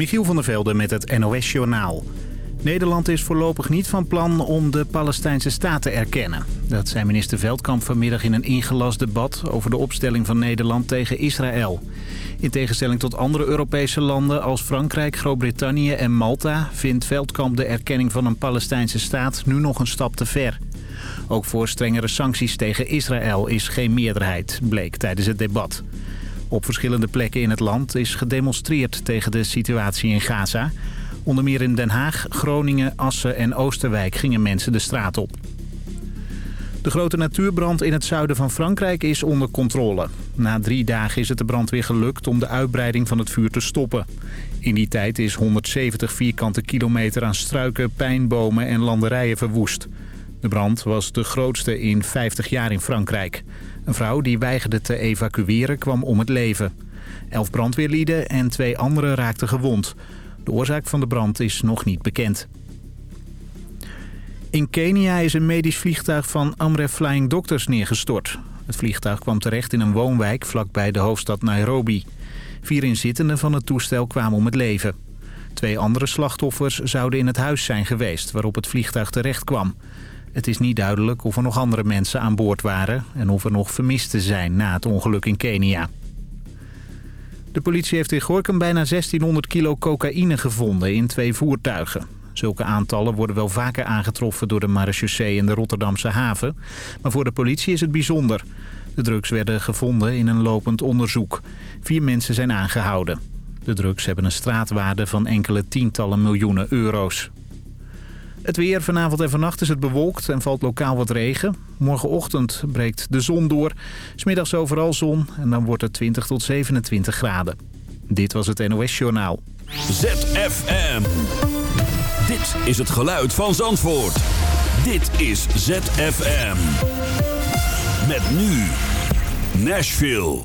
Michiel van der Velde met het NOS-journaal. Nederland is voorlopig niet van plan om de Palestijnse staat te erkennen. Dat zei minister Veldkamp vanmiddag in een ingelast debat... over de opstelling van Nederland tegen Israël. In tegenstelling tot andere Europese landen als Frankrijk, Groot-Brittannië en Malta... vindt Veldkamp de erkenning van een Palestijnse staat nu nog een stap te ver. Ook voor strengere sancties tegen Israël is geen meerderheid, bleek tijdens het debat. Op verschillende plekken in het land is gedemonstreerd tegen de situatie in Gaza. Onder meer in Den Haag, Groningen, Assen en Oosterwijk gingen mensen de straat op. De grote natuurbrand in het zuiden van Frankrijk is onder controle. Na drie dagen is het de brandweer gelukt om de uitbreiding van het vuur te stoppen. In die tijd is 170 vierkante kilometer aan struiken, pijnbomen en landerijen verwoest. De brand was de grootste in 50 jaar in Frankrijk. Een vrouw die weigerde te evacueren kwam om het leven. Elf brandweerlieden en twee anderen raakten gewond. De oorzaak van de brand is nog niet bekend. In Kenia is een medisch vliegtuig van Amref Flying Doctors neergestort. Het vliegtuig kwam terecht in een woonwijk vlakbij de hoofdstad Nairobi. Vier inzittenden van het toestel kwamen om het leven. Twee andere slachtoffers zouden in het huis zijn geweest waarop het vliegtuig terecht kwam. Het is niet duidelijk of er nog andere mensen aan boord waren... en of er nog vermisten zijn na het ongeluk in Kenia. De politie heeft in Gorkum bijna 1600 kilo cocaïne gevonden in twee voertuigen. Zulke aantallen worden wel vaker aangetroffen door de marechaussee in de Rotterdamse haven. Maar voor de politie is het bijzonder. De drugs werden gevonden in een lopend onderzoek. Vier mensen zijn aangehouden. De drugs hebben een straatwaarde van enkele tientallen miljoenen euro's. Het weer vanavond en vannacht is het bewolkt en valt lokaal wat regen. Morgenochtend breekt de zon door. Smiddags overal zon en dan wordt het 20 tot 27 graden. Dit was het NOS Journaal. ZFM. Dit is het geluid van Zandvoort. Dit is ZFM. Met nu Nashville.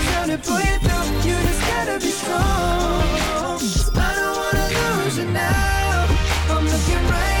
gonna pull you through. You just gotta be strong. I don't wanna lose you now. I'm looking right.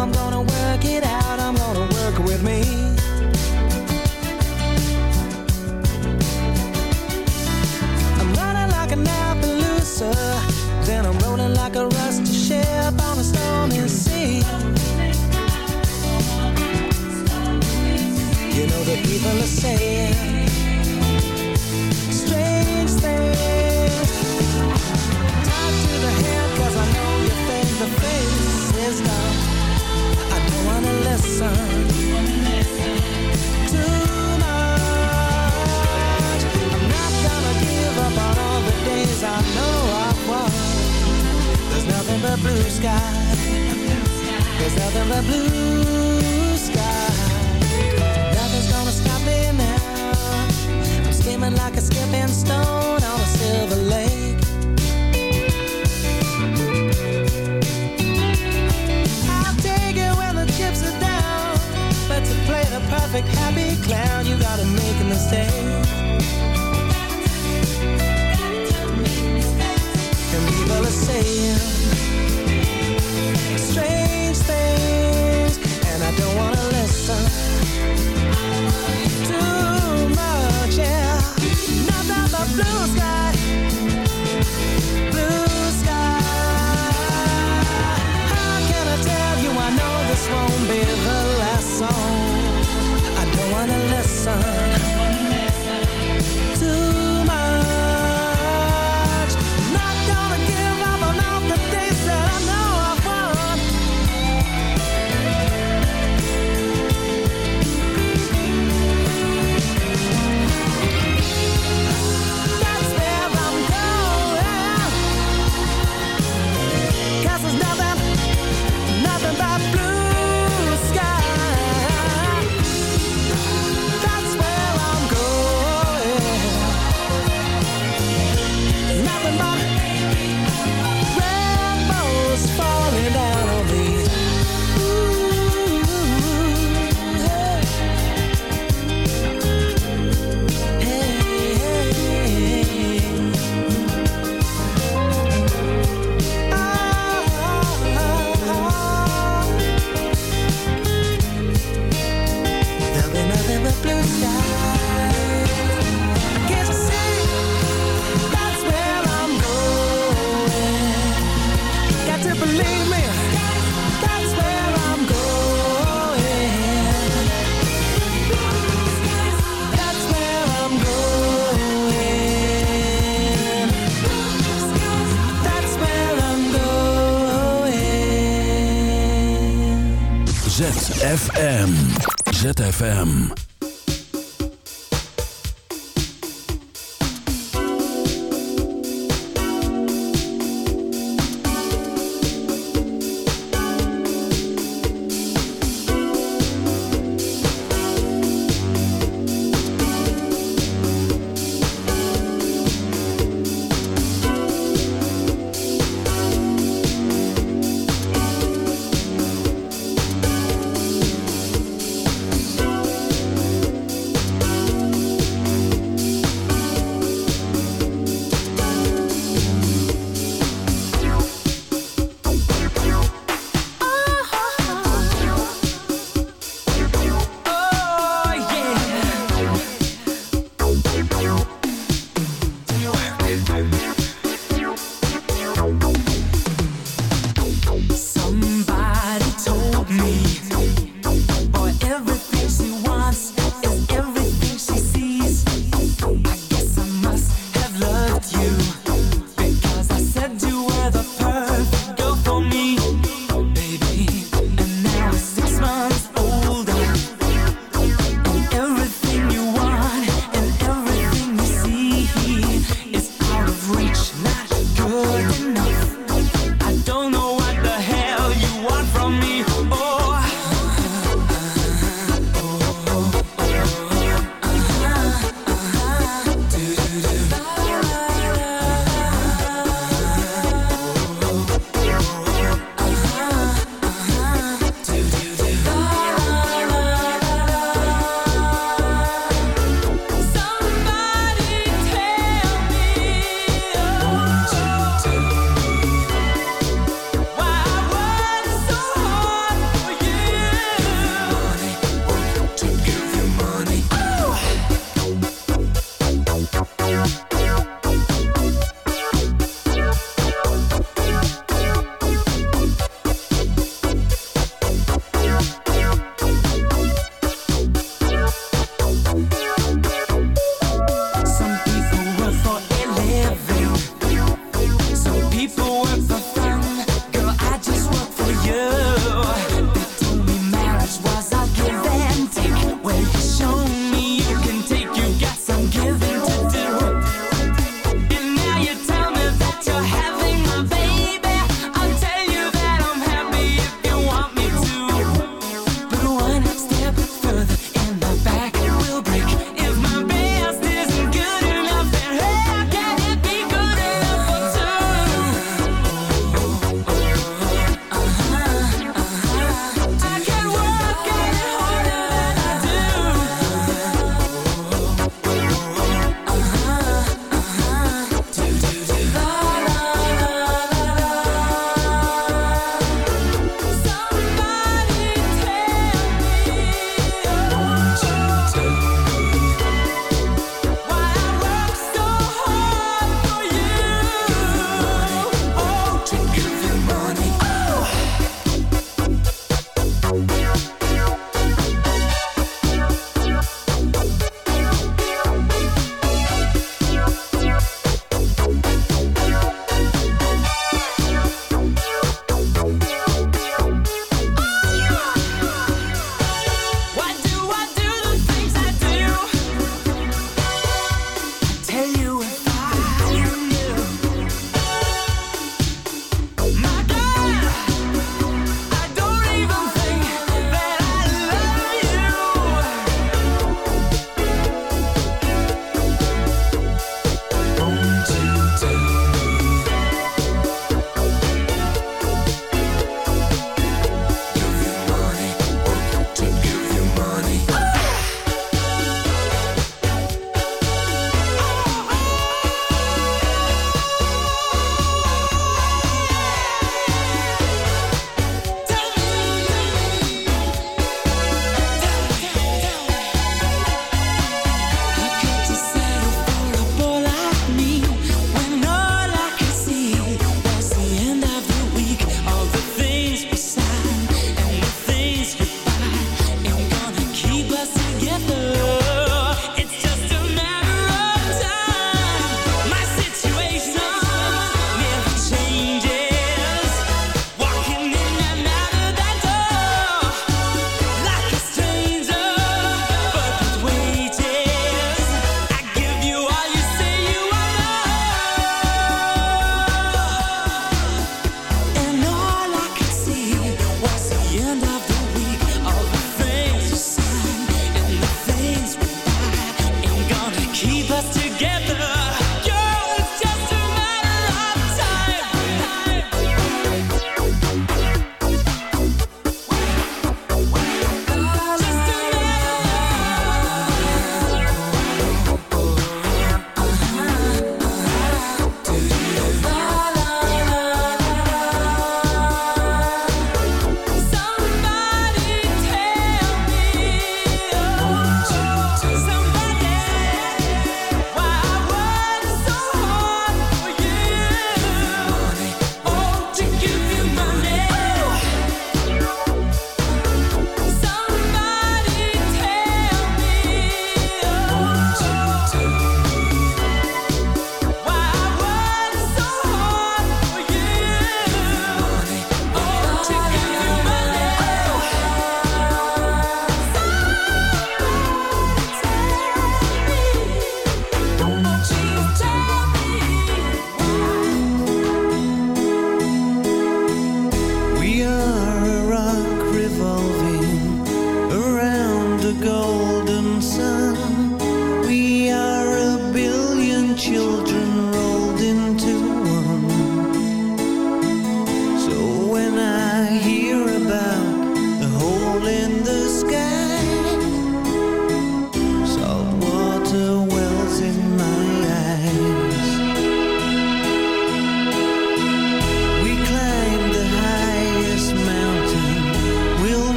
I'm gonna work it out. ZFM.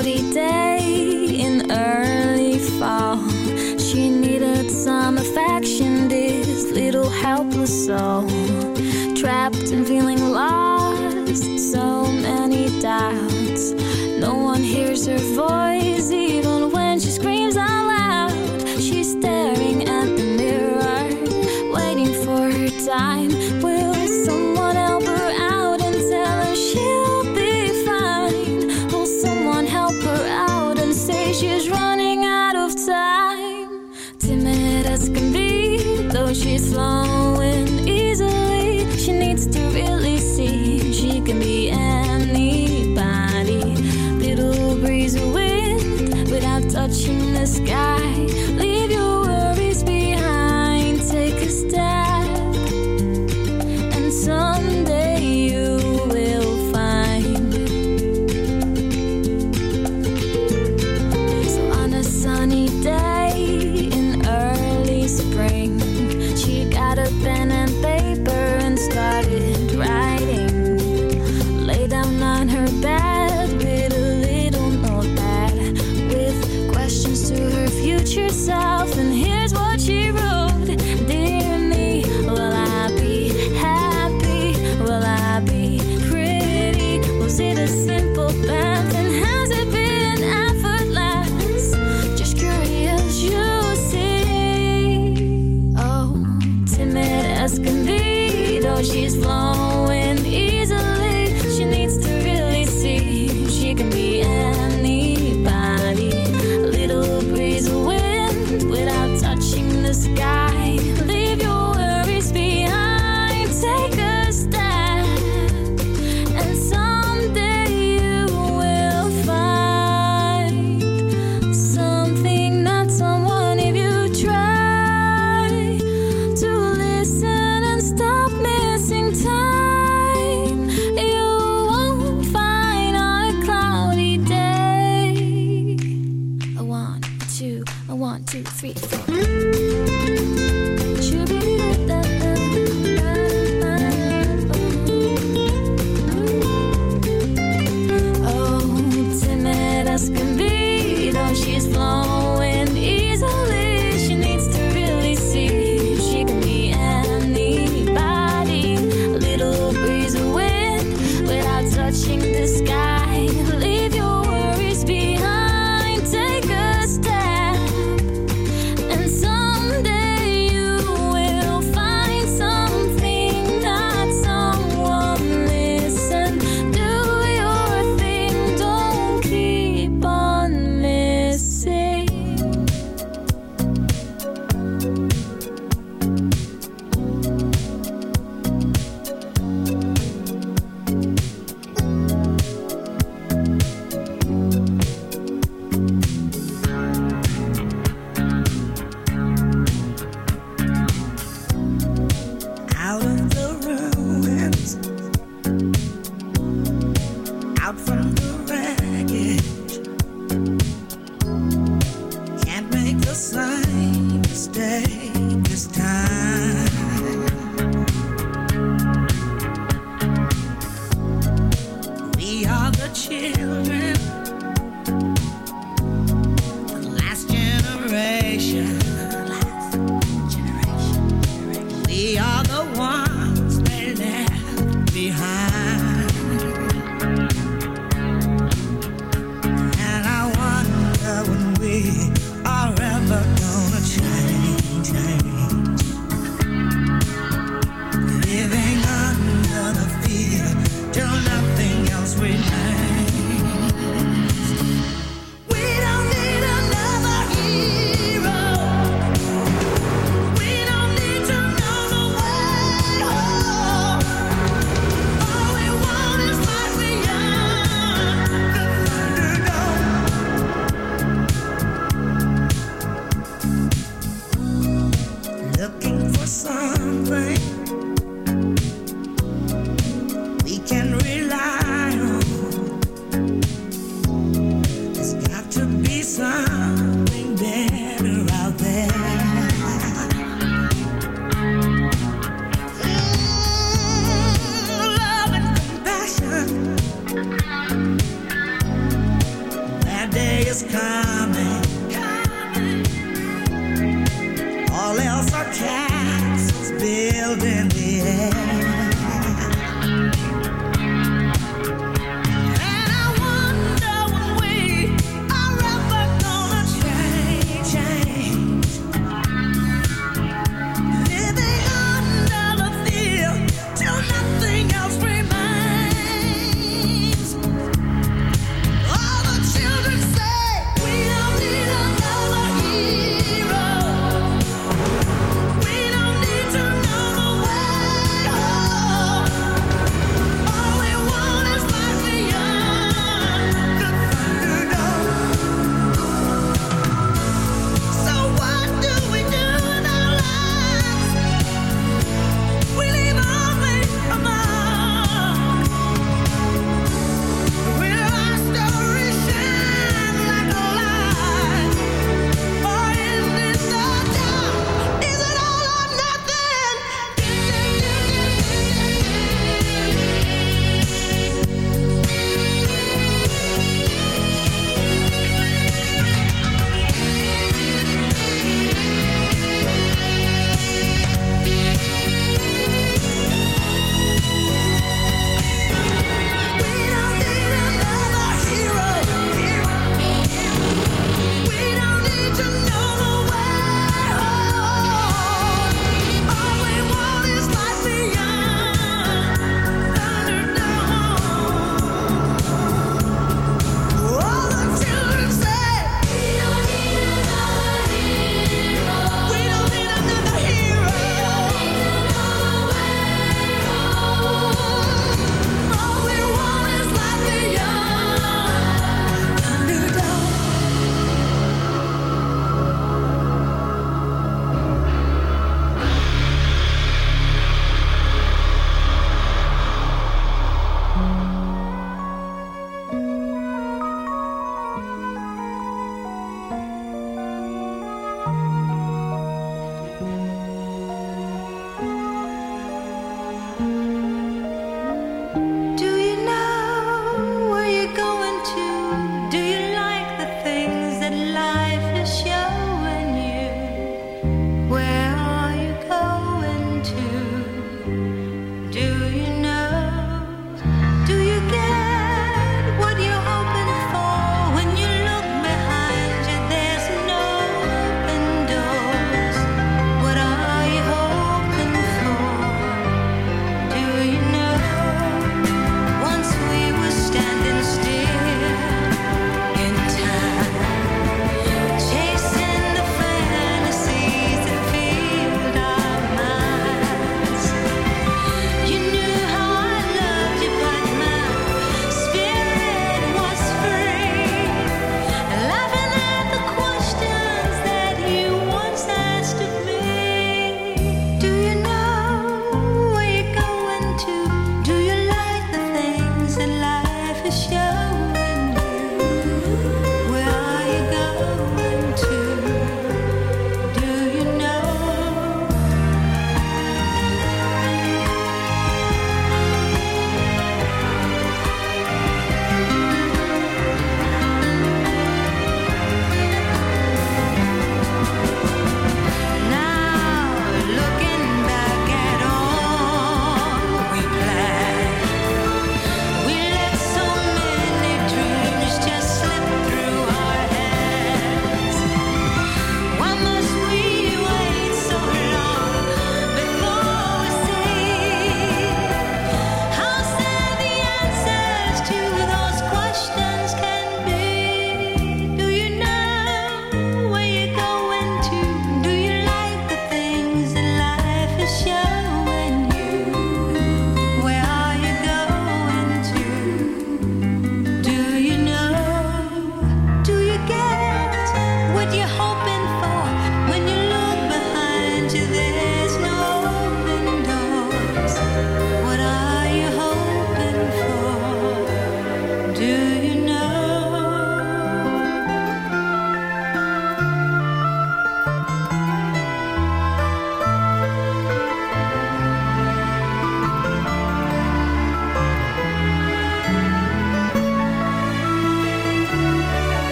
cloudy day in early fall. She needed some affection, this little helpless soul.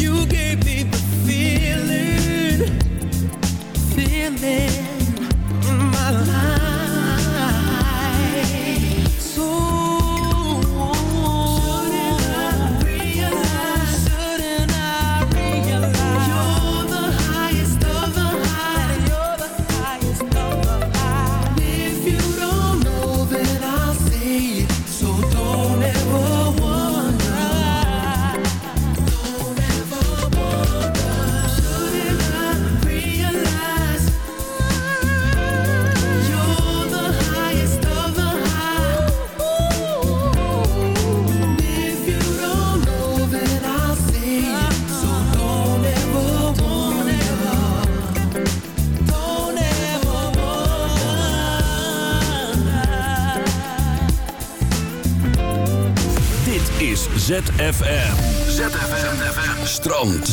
you gave me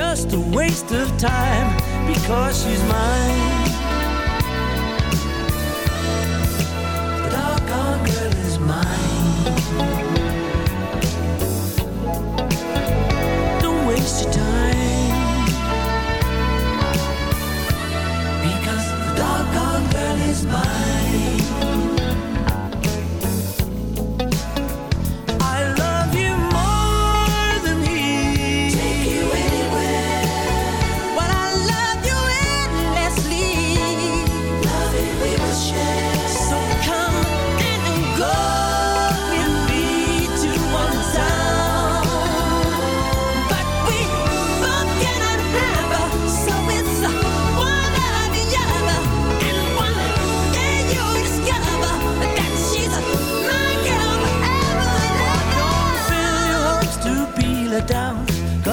Just a waste of time because she's mine. Girl is mine. Don't waste your time. Because the doggone girl is mine.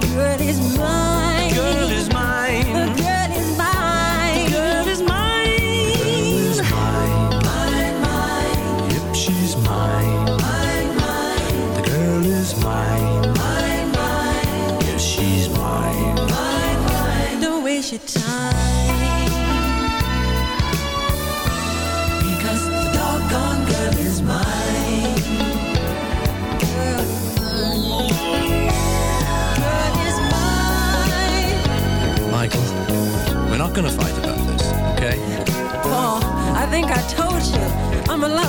Girl is mine.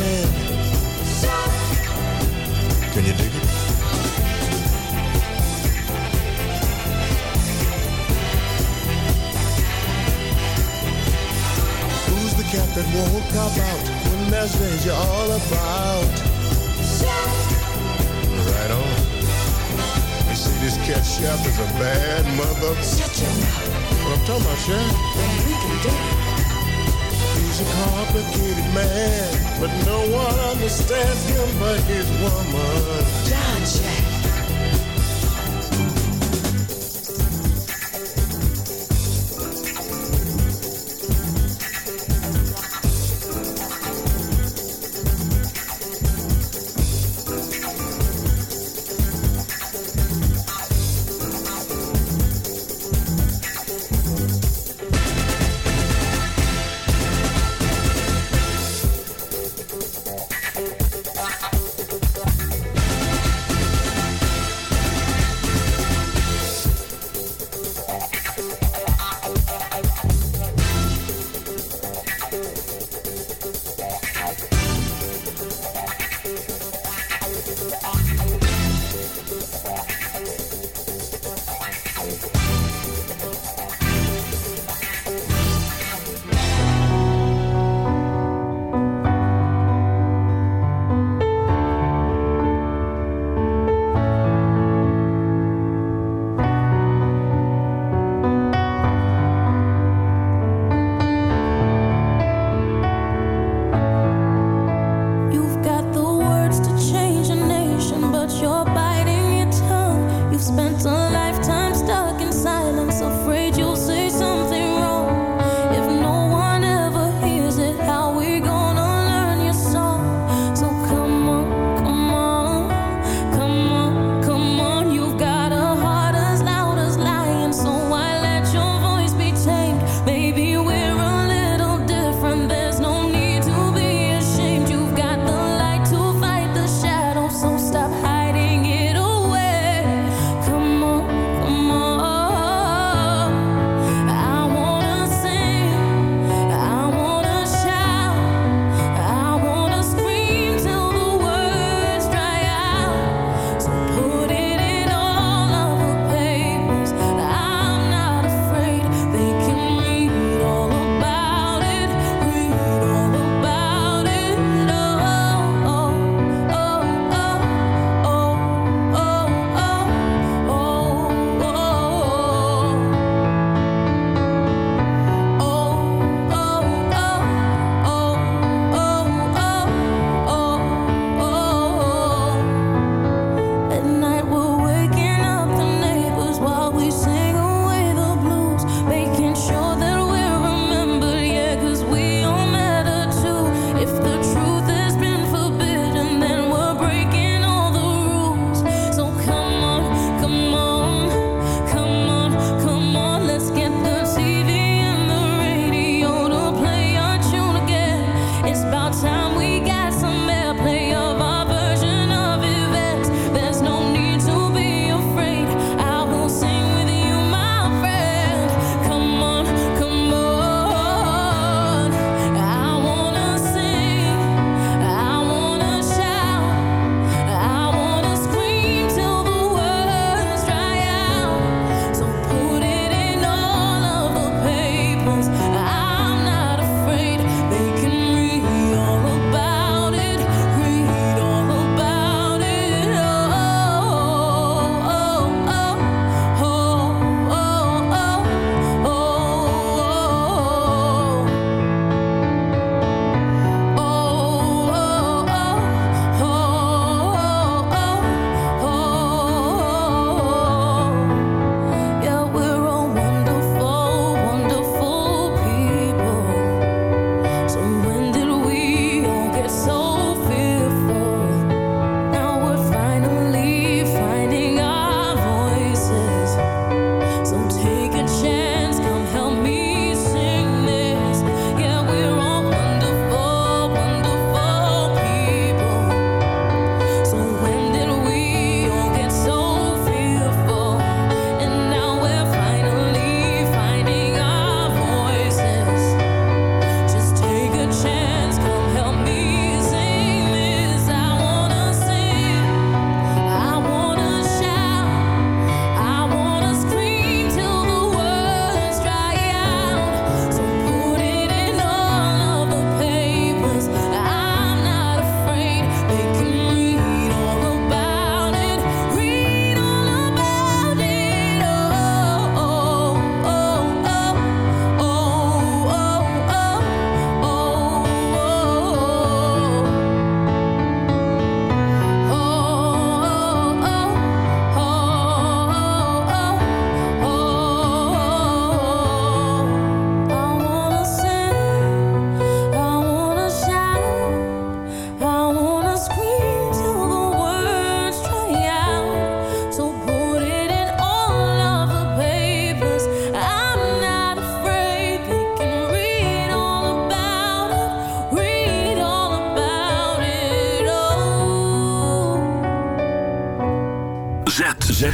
man. Can you dig it? Who's the cat that won't cop out when there's danger all about? Right on. You see, this cat Shaft is a bad mother. Shut your mouth. What I'm talking about, Shaft? we can do He's a complicated man, but no one understands him but his woman. John Shaft.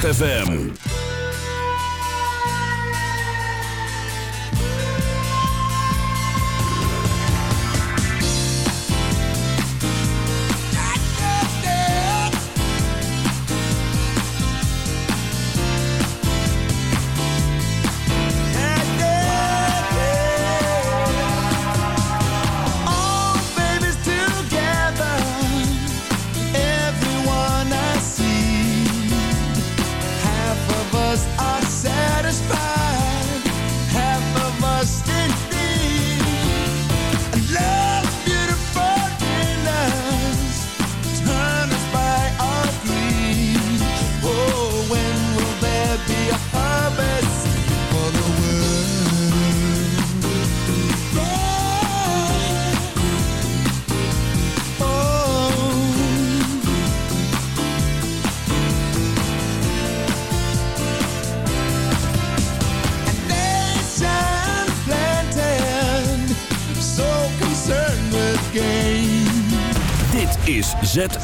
ZFM.